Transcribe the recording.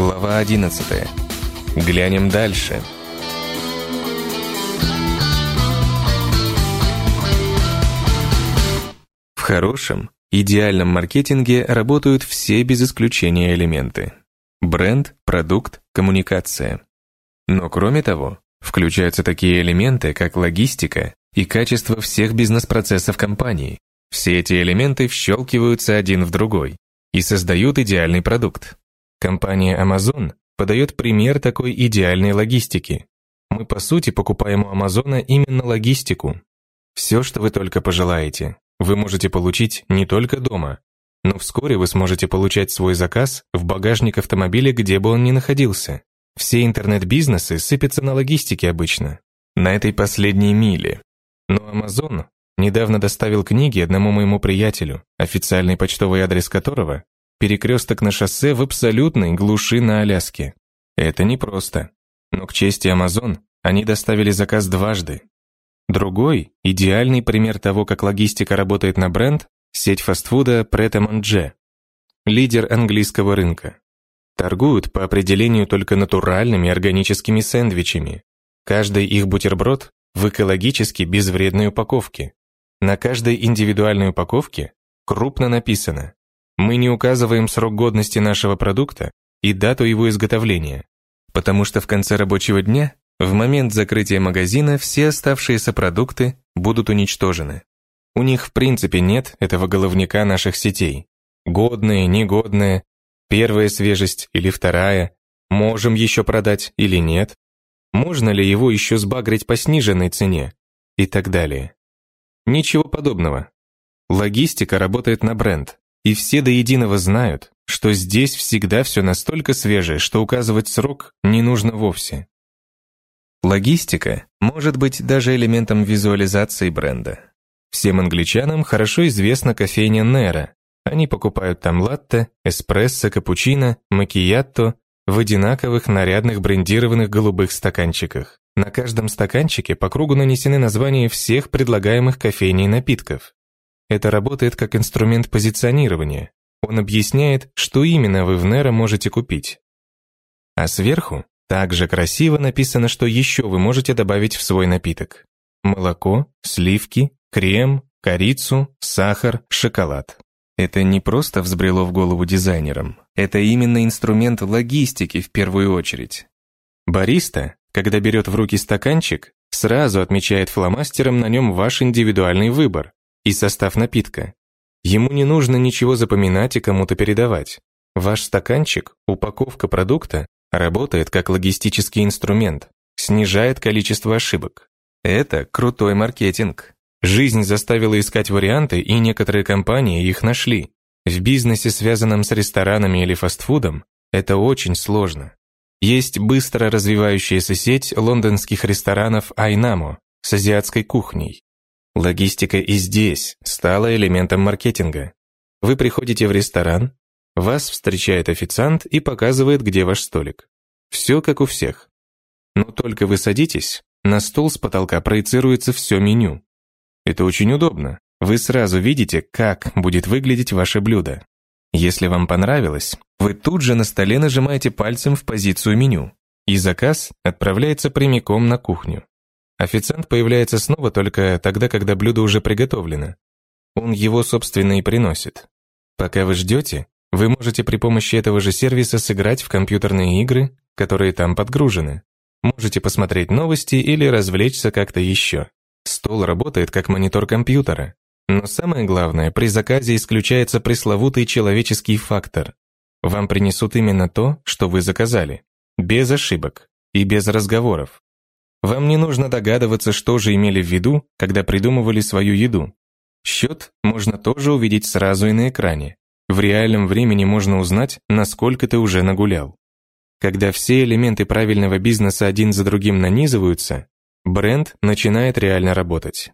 Глава 11. Глянем дальше. В хорошем, идеальном маркетинге работают все без исключения элементы. Бренд, продукт, коммуникация. Но кроме того, включаются такие элементы, как логистика и качество всех бизнес-процессов компании. Все эти элементы вщелкиваются один в другой и создают идеальный продукт. Компания Amazon подает пример такой идеальной логистики. Мы, по сути, покупаем у Амазона именно логистику. Все, что вы только пожелаете, вы можете получить не только дома, но вскоре вы сможете получать свой заказ в багажник автомобиля, где бы он ни находился. Все интернет-бизнесы сыпятся на логистике обычно, на этой последней миле. Но Amazon недавно доставил книги одному моему приятелю, официальный почтовый адрес которого перекресток на шоссе в абсолютной глуши на Аляске. Это непросто. Но к чести Amazon они доставили заказ дважды. Другой, идеальный пример того, как логистика работает на бренд, сеть фастфуда Manger, лидер английского рынка. Торгуют по определению только натуральными органическими сэндвичами. Каждый их бутерброд в экологически безвредной упаковке. На каждой индивидуальной упаковке крупно написано мы не указываем срок годности нашего продукта и дату его изготовления, потому что в конце рабочего дня, в момент закрытия магазина, все оставшиеся продукты будут уничтожены. У них в принципе нет этого головника наших сетей. Годные, негодные, первая свежесть или вторая, можем еще продать или нет, можно ли его еще сбагрить по сниженной цене и так далее. Ничего подобного. Логистика работает на бренд. И все до единого знают, что здесь всегда все настолько свежее, что указывать срок не нужно вовсе. Логистика может быть даже элементом визуализации бренда. Всем англичанам хорошо известна кофейня Нера. Они покупают там латте, эспрессо, капучино, макиятто в одинаковых нарядных брендированных голубых стаканчиках. На каждом стаканчике по кругу нанесены названия всех предлагаемых кофейней напитков. Это работает как инструмент позиционирования. Он объясняет, что именно вы в Nero можете купить. А сверху также красиво написано, что еще вы можете добавить в свой напиток. Молоко, сливки, крем, корицу, сахар, шоколад. Это не просто взбрело в голову дизайнерам. Это именно инструмент логистики в первую очередь. Бариста, когда берет в руки стаканчик, сразу отмечает фломастером на нем ваш индивидуальный выбор и состав напитка. Ему не нужно ничего запоминать и кому-то передавать. Ваш стаканчик, упаковка продукта работает как логистический инструмент, снижает количество ошибок. Это крутой маркетинг. Жизнь заставила искать варианты, и некоторые компании их нашли. В бизнесе, связанном с ресторанами или фастфудом, это очень сложно. Есть быстро развивающаяся сеть лондонских ресторанов Айнамо с азиатской кухней. Логистика и здесь стала элементом маркетинга. Вы приходите в ресторан, вас встречает официант и показывает, где ваш столик. Все как у всех. Но только вы садитесь, на стол с потолка проецируется все меню. Это очень удобно. Вы сразу видите, как будет выглядеть ваше блюдо. Если вам понравилось, вы тут же на столе нажимаете пальцем в позицию меню, и заказ отправляется прямиком на кухню. Официант появляется снова только тогда, когда блюдо уже приготовлено. Он его, собственно, и приносит. Пока вы ждете, вы можете при помощи этого же сервиса сыграть в компьютерные игры, которые там подгружены. Можете посмотреть новости или развлечься как-то еще. Стол работает как монитор компьютера. Но самое главное, при заказе исключается пресловутый человеческий фактор. Вам принесут именно то, что вы заказали. Без ошибок и без разговоров. Вам не нужно догадываться, что же имели в виду, когда придумывали свою еду. Счет можно тоже увидеть сразу и на экране. В реальном времени можно узнать, насколько ты уже нагулял. Когда все элементы правильного бизнеса один за другим нанизываются, бренд начинает реально работать.